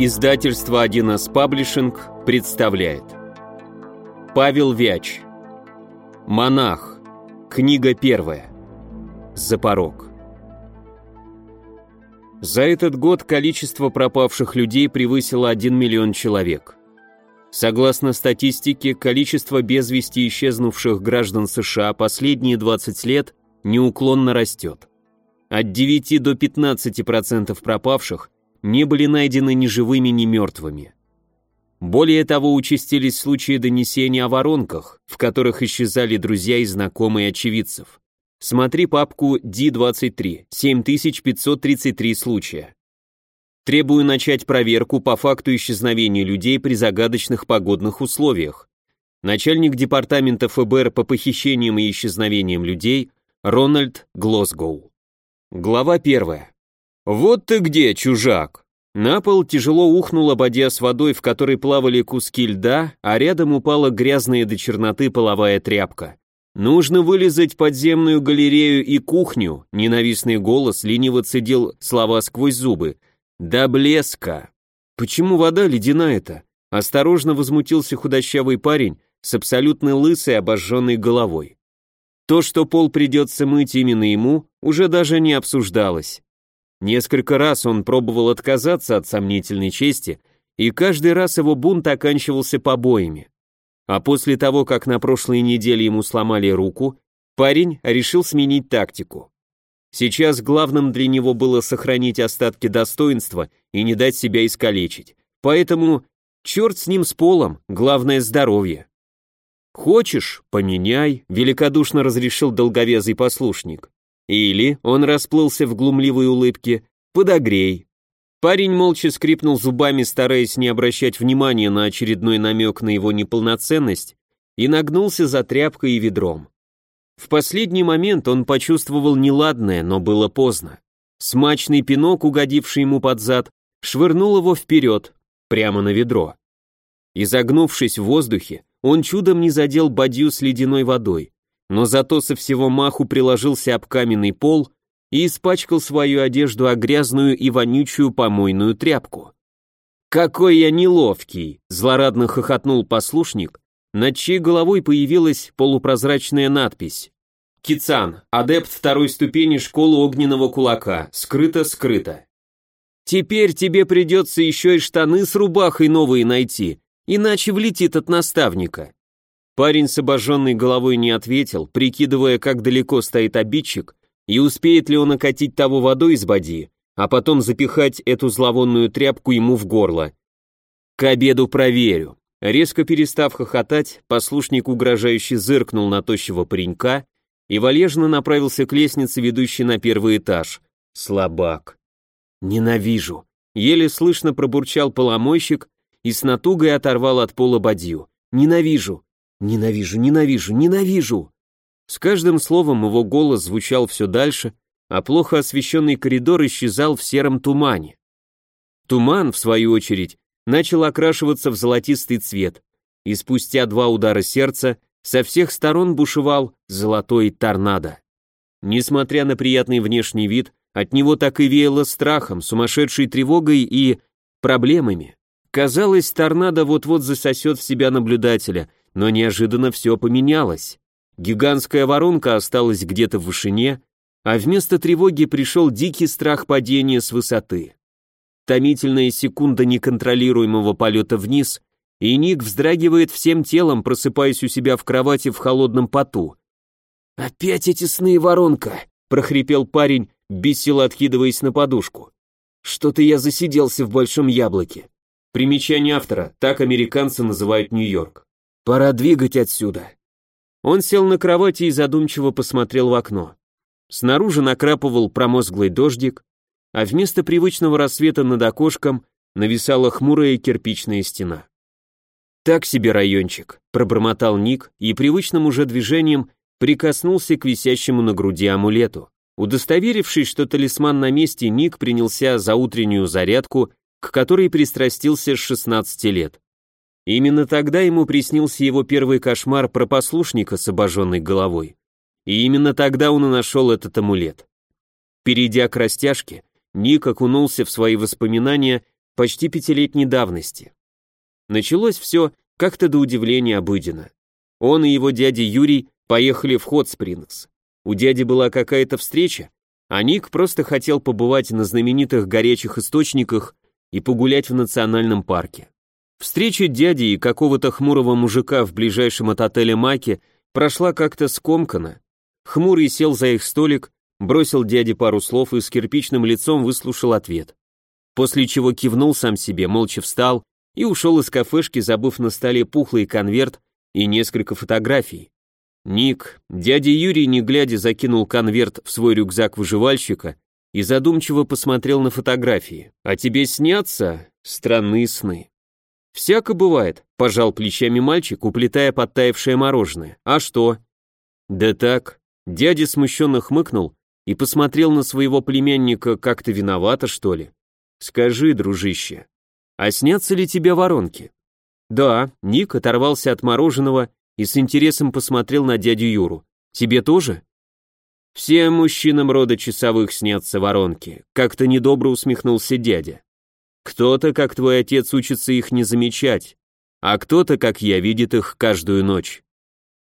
Издательство 1С Паблишинг представляет. Павел Вяч. Монах. Книга первая. Запорог За этот год количество пропавших людей превысило 1 миллион человек. Согласно статистике, количество без вести исчезнувших граждан США последние 20 лет неуклонно растет. От 9 до 15% пропавших не были найдены ни живыми, ни мертвыми. Более того, участились случаи донесения о воронках, в которых исчезали друзья и знакомые очевидцев. Смотри папку D23, 7533 случая. Требую начать проверку по факту исчезновения людей при загадочных погодных условиях. Начальник департамента ФБР по похищениям и исчезновениям людей Рональд Глосгоу. Глава первая. «Вот ты где, чужак!» На пол тяжело ухнула бадья с водой, в которой плавали куски льда, а рядом упала грязная до черноты половая тряпка. «Нужно вылезать подземную галерею и кухню», ненавистный голос лениво цедил слова сквозь зубы. «До блеска!» «Почему вода ледяная-то?» Осторожно возмутился худощавый парень с абсолютно лысой обожженной головой. То, что пол придется мыть именно ему, уже даже не обсуждалось. Несколько раз он пробовал отказаться от сомнительной чести, и каждый раз его бунт оканчивался побоями. А после того, как на прошлой неделе ему сломали руку, парень решил сменить тактику. Сейчас главным для него было сохранить остатки достоинства и не дать себя искалечить. Поэтому черт с ним с полом, главное здоровье. «Хочешь, поменяй», — великодушно разрешил долговязый послушник. «Или», — он расплылся в глумливой улыбке, — «подогрей». Парень молча скрипнул зубами, стараясь не обращать внимания на очередной намек на его неполноценность, и нагнулся за тряпкой и ведром. В последний момент он почувствовал неладное, но было поздно. Смачный пинок, угодивший ему под зад, швырнул его вперед, прямо на ведро. Изогнувшись в воздухе, он чудом не задел бадью с ледяной водой, но зато со всего маху приложился об каменный пол и испачкал свою одежду о грязную и вонючую помойную тряпку. «Какой я неловкий!» — злорадно хохотнул послушник, над чьей головой появилась полупрозрачная надпись. «Кицан, адепт второй ступени школы огненного кулака, скрыто-скрыто». «Теперь тебе придется еще и штаны с рубахой новые найти, иначе влетит от наставника. Парень с обожженной головой не ответил, прикидывая, как далеко стоит обидчик, и успеет ли он окатить того водой из боди, а потом запихать эту зловонную тряпку ему в горло. К обеду проверю. Резко перестав хохотать, послушник угрожающе зыркнул на тощего паренька и валежно направился к лестнице, ведущей на первый этаж. Слабак. Ненавижу. Еле слышно пробурчал поломойщик, и с натугой оторвал от пола бадью. «Ненавижу! Ненавижу, ненавижу, ненавижу!» С каждым словом его голос звучал все дальше, а плохо освещенный коридор исчезал в сером тумане. Туман, в свою очередь, начал окрашиваться в золотистый цвет, и спустя два удара сердца со всех сторон бушевал золотой торнадо. Несмотря на приятный внешний вид, от него так и веяло страхом, сумасшедшей тревогой и проблемами. Казалось, торнадо вот-вот засосет в себя наблюдателя, но неожиданно все поменялось. Гигантская воронка осталась где-то в вышине, а вместо тревоги пришел дикий страх падения с высоты. Томительная секунда неконтролируемого полета вниз, и Ник вздрагивает всем телом, просыпаясь у себя в кровати в холодном поту. «Опять эти сны и воронка!» — прохрипел парень, без сил откидываясь на подушку. «Что-то я засиделся в большом яблоке. Примечание автора, так американцы называют Нью-Йорк. Пора двигать отсюда. Он сел на кровати и задумчиво посмотрел в окно. Снаружи накрапывал промозглый дождик, а вместо привычного рассвета над окошком нависала хмурая кирпичная стена. «Так себе райончик», — пробормотал Ник и привычным уже движением прикоснулся к висящему на груди амулету. Удостоверившись, что талисман на месте, Ник принялся за утреннюю зарядку к которой пристрастился с 16 лет. Именно тогда ему приснился его первый кошмар про послушника с обожженной головой. И именно тогда он и нашел этот амулет. Перейдя к растяжке, Ник окунулся в свои воспоминания, почти пятилетней давности. Началось все как-то до удивления обыденно. Он и его дядя Юрий поехали в Хотспрингс. У дяди была какая-то встреча, а Ник просто хотел побывать на знаменитых горячих источниках и погулять в национальном парке. Встреча дяди и какого-то хмурого мужика в ближайшем от отеля Маки прошла как-то скомканно. Хмурый сел за их столик, бросил дяде пару слов и с кирпичным лицом выслушал ответ. После чего кивнул сам себе, молча встал и ушел из кафешки, забыв на столе пухлый конверт и несколько фотографий. Ник, дядя Юрий, не глядя, закинул конверт в свой рюкзак выживальщика и задумчиво посмотрел на фотографии. «А тебе снятся странные сны?» «Всяко бывает», — пожал плечами мальчик, уплетая подтаявшее мороженое. «А что?» «Да так». Дядя смущенно хмыкнул и посмотрел на своего племянника как-то виновато, что ли. «Скажи, дружище, а снятся ли тебе воронки?» «Да», — Ник оторвался от мороженого и с интересом посмотрел на дядю Юру. «Тебе тоже?» «Всем мужчинам рода часовых снятся воронки», — как-то недобро усмехнулся дядя. «Кто-то, как твой отец, учится их не замечать, а кто-то, как я, видит их каждую ночь».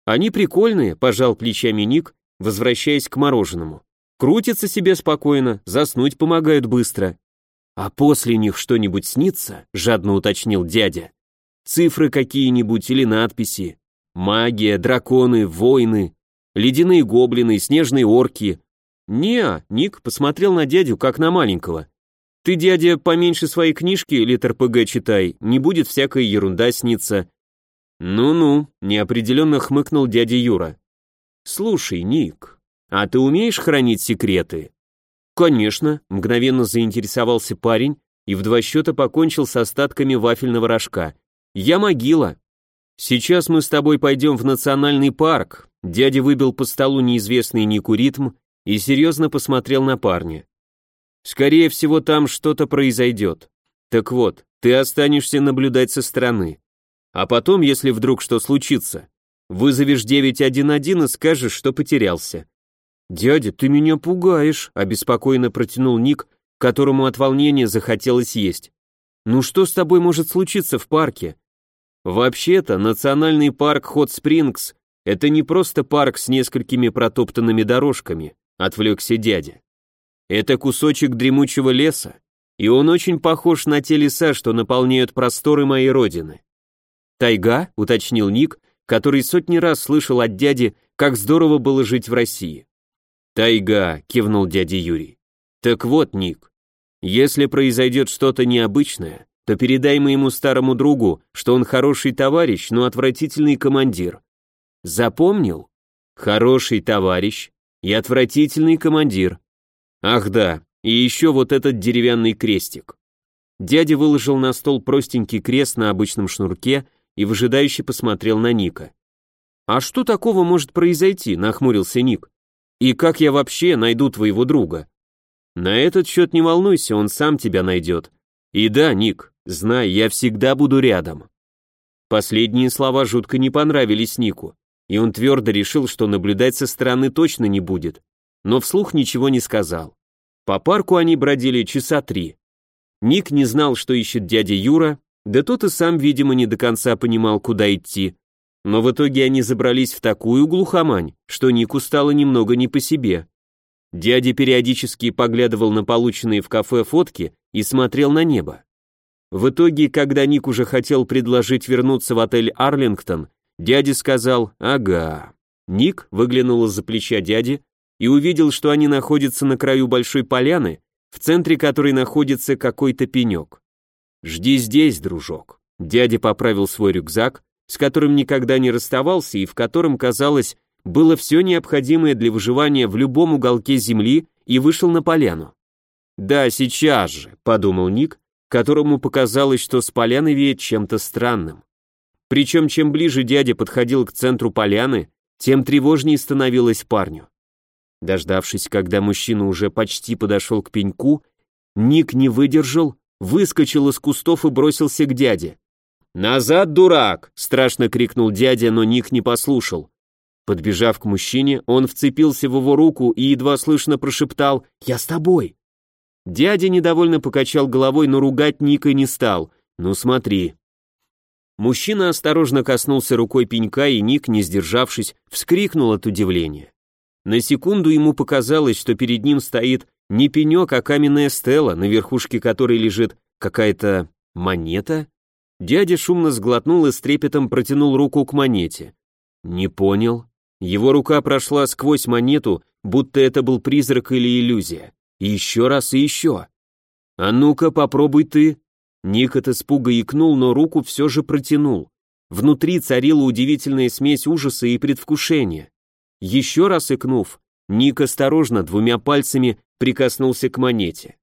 «Они прикольные», — пожал плечами Ник, возвращаясь к мороженому. «Крутятся себе спокойно, заснуть помогают быстро». «А после них что-нибудь снится?» — жадно уточнил дядя. «Цифры какие-нибудь или надписи? Магия, драконы, войны, ледяные гоблины, снежные орки. Не, Ник посмотрел на дядю, как на маленького. Ты, дядя, поменьше своей книжки литр ПГ читай, не будет всякая ерунда сниться. Ну-ну, неопределенно хмыкнул дядя Юра. Слушай, Ник, а ты умеешь хранить секреты? Конечно, мгновенно заинтересовался парень и в два счета покончил с остатками вафельного рожка. Я могила. «Сейчас мы с тобой пойдем в национальный парк», дядя выбил по столу неизвестный Нику ритм и серьезно посмотрел на парня. «Скорее всего, там что-то произойдет. Так вот, ты останешься наблюдать со стороны. А потом, если вдруг что случится, вызовешь 911 и скажешь, что потерялся». «Дядя, ты меня пугаешь», — обеспокоенно протянул Ник, которому от волнения захотелось есть. «Ну что с тобой может случиться в парке? Вообще-то, национальный парк Хот Спрингс – это не просто парк с несколькими протоптанными дорожками, отвлекся дядя. Это кусочек дремучего леса, и он очень похож на те леса, что наполняют просторы моей родины. Тайга, уточнил Ник, который сотни раз слышал от дяди, как здорово было жить в России. Тайга, кивнул дядя Юрий. Так вот, Ник, если произойдет что-то необычное, то передай моему старому другу, что он хороший товарищ, но отвратительный командир. Запомнил? Хороший товарищ и отвратительный командир. Ах да, и еще вот этот деревянный крестик. Дядя выложил на стол простенький крест на обычном шнурке и выжидающе посмотрел на Ника. «А что такого может произойти?» – нахмурился Ник. «И как я вообще найду твоего друга?» «На этот счет не волнуйся, он сам тебя найдет. И да, Ник, Знай, я всегда буду рядом. Последние слова жутко не понравились Нику, и он твердо решил, что наблюдать со стороны точно не будет, но вслух ничего не сказал. По парку они бродили часа три. Ник не знал, что ищет дядя Юра, да тот и сам, видимо, не до конца понимал, куда идти. Но в итоге они забрались в такую глухомань, что Нику стало немного не по себе. Дядя периодически поглядывал на полученные в кафе фотки и смотрел на небо. В итоге, когда Ник уже хотел предложить вернуться в отель Арлингтон, дядя сказал «Ага». Ник выглянул из-за плеча дяди и увидел, что они находятся на краю большой поляны, в центре которой находится какой-то пенек. «Жди здесь, дружок». Дядя поправил свой рюкзак, с которым никогда не расставался и в котором, казалось, было все необходимое для выживания в любом уголке земли и вышел на поляну. «Да, сейчас же», — подумал Ник, которому показалось, что с поляны веет чем-то странным. Причем чем ближе дядя подходил к центру поляны, тем тревожнее становилось парню. Дождавшись, когда мужчина уже почти подошел к пеньку, Ник не выдержал, выскочил из кустов и бросился к дяде. «Назад, дурак!» — страшно крикнул дядя, но Ник не послушал. Подбежав к мужчине, он вцепился в его руку и едва слышно прошептал «Я с тобой». Дядя недовольно покачал головой, но ругать Ника не стал. «Ну смотри». Мужчина осторожно коснулся рукой пенька, и Ник, не сдержавшись, вскрикнул от удивления. На секунду ему показалось, что перед ним стоит не пенек, а каменная стела, на верхушке которой лежит какая-то монета. Дядя шумно сглотнул и с трепетом протянул руку к монете. Не понял. Его рука прошла сквозь монету, будто это был призрак или иллюзия. Еще раз и еще. «А ну-ка, попробуй ты». Ник от испуга икнул, но руку все же протянул. Внутри царила удивительная смесь ужаса и предвкушения. Еще раз икнув, Ник осторожно двумя пальцами прикоснулся к монете.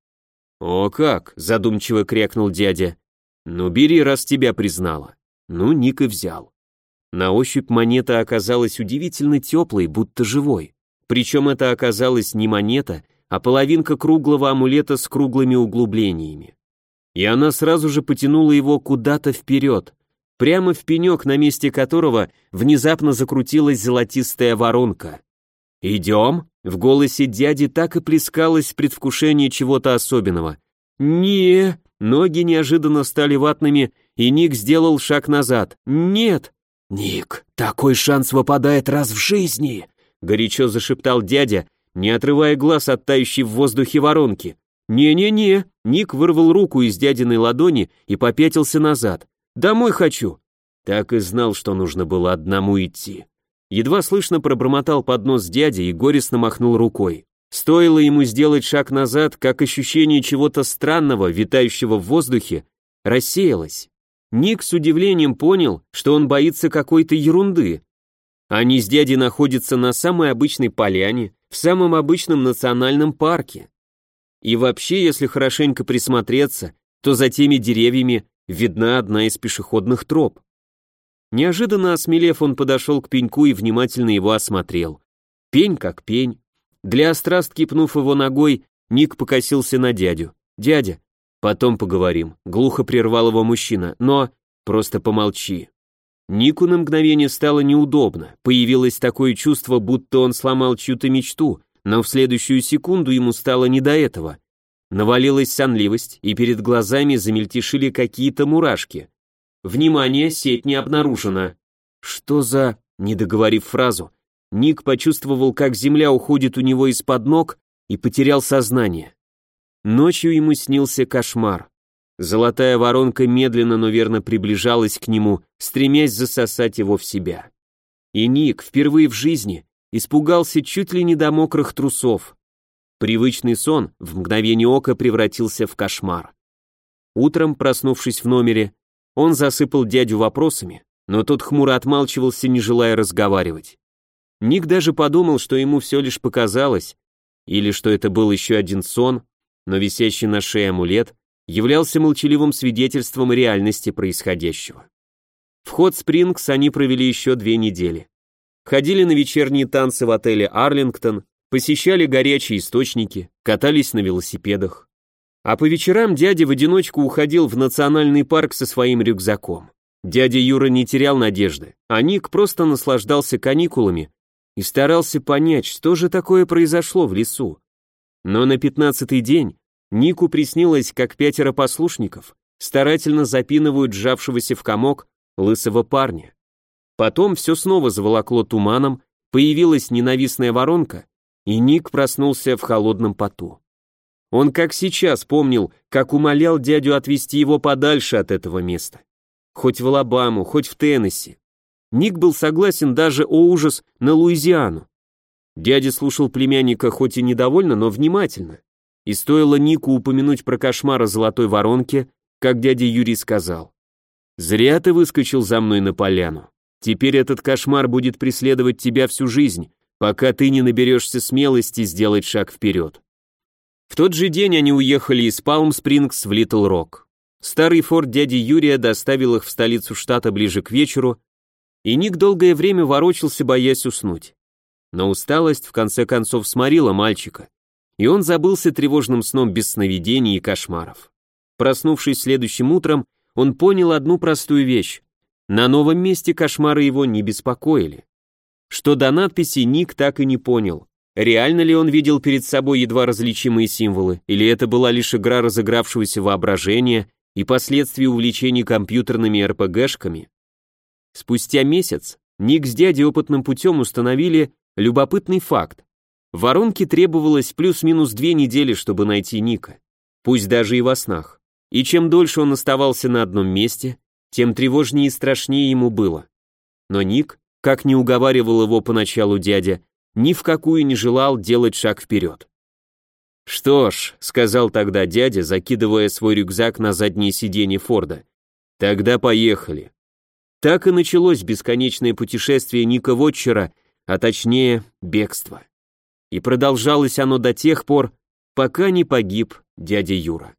«О как!» — задумчиво крякнул дядя. «Ну бери, раз тебя признала». Ну, Ник и взял. На ощупь монета оказалась удивительно теплой, будто живой. Причем это оказалась не монета, а половинка круглого амулета с круглыми углублениями. И она сразу же потянула его куда-то вперед, прямо в пенек, на месте которого внезапно закрутилась золотистая воронка. «Идем?» — в голосе дяди так и плескалось предвкушение чего-то особенного. не Ноги неожиданно стали ватными, и Ник сделал шаг назад. «Нет!» «Ник, такой шанс выпадает раз в жизни!» — горячо зашептал дядя, не отрывая глаз от тающей в воздухе воронки. «Не-не-не!» Ник вырвал руку из дядиной ладони и попятился назад. «Домой хочу!» Так и знал, что нужно было одному идти. Едва слышно пробормотал под нос дядя и горестно махнул рукой. Стоило ему сделать шаг назад, как ощущение чего-то странного, витающего в воздухе, рассеялось. Ник с удивлением понял, что он боится какой-то ерунды. Они с дядей находятся на самой обычной поляне, в самом обычном национальном парке. И вообще, если хорошенько присмотреться, то за теми деревьями видна одна из пешеходных троп. Неожиданно осмелев, он подошел к пеньку и внимательно его осмотрел. Пень как пень. Для острастки пнув его ногой, Ник покосился на дядю. «Дядя, потом поговорим», — глухо прервал его мужчина, «но просто помолчи». Нику на мгновение стало неудобно, появилось такое чувство, будто он сломал чью-то мечту, но в следующую секунду ему стало не до этого. Навалилась сонливость, и перед глазами замельтешили какие-то мурашки. Внимание, сеть не обнаружена. Что за... Не договорив фразу, Ник почувствовал, как земля уходит у него из-под ног и потерял сознание. Ночью ему снился кошмар. Золотая воронка медленно, но верно приближалась к нему, стремясь засосать его в себя. И Ник впервые в жизни испугался чуть ли не до мокрых трусов. Привычный сон в мгновение ока превратился в кошмар. Утром, проснувшись в номере, он засыпал дядю вопросами, но тот хмуро отмалчивался, не желая разговаривать. Ник даже подумал, что ему все лишь показалось, или что это был еще один сон, но висящий на шее амулет являлся молчаливым свидетельством реальности происходящего. В Хот Спрингс они провели еще две недели. Ходили на вечерние танцы в отеле Арлингтон, посещали горячие источники, катались на велосипедах. А по вечерам дядя в одиночку уходил в национальный парк со своим рюкзаком. Дядя Юра не терял надежды, а Ник просто наслаждался каникулами и старался понять, что же такое произошло в лесу. Но на пятнадцатый день Нику приснилось, как пятеро послушников старательно запинывают сжавшегося в комок лысого парня. Потом все снова заволокло туманом, появилась ненавистная воронка, и Ник проснулся в холодном поту. Он как сейчас помнил, как умолял дядю отвезти его подальше от этого места. Хоть в Алабаму, хоть в Теннесси. Ник был согласен даже о ужас на Луизиану. Дядя слушал племянника хоть и недовольно, но внимательно. И стоило Нику упомянуть про кошмар о золотой воронке, как дядя Юрий сказал. «Зря ты выскочил за мной на поляну. Теперь этот кошмар будет преследовать тебя всю жизнь, пока ты не наберешься смелости сделать шаг вперед». В тот же день они уехали из Палм-Спрингс в Литл-Рок. Старый форт дяди Юрия доставил их в столицу штата ближе к вечеру, и Ник долгое время ворочался, боясь уснуть. Но усталость в конце концов сморила мальчика, и он забылся тревожным сном без сновидений и кошмаров. Проснувшись следующим утром, он понял одну простую вещь. На новом месте кошмары его не беспокоили. Что до надписи Ник так и не понял. Реально ли он видел перед собой едва различимые символы, или это была лишь игра разыгравшегося воображения и последствий увлечений компьютерными РПГшками? Спустя месяц Ник с дядей опытным путем установили любопытный факт. Воронке требовалось плюс-минус две недели, чтобы найти Ника, пусть даже и во снах. И чем дольше он оставался на одном месте, тем тревожнее и страшнее ему было. Но Ник, как не уговаривал его поначалу дядя, ни в какую не желал делать шаг вперед. «Что ж», — сказал тогда дядя, закидывая свой рюкзак на заднее сиденье Форда, — «тогда поехали». Так и началось бесконечное путешествие Ника Вотчера, а точнее, бегство. И продолжалось оно до тех пор, пока не погиб дядя Юра.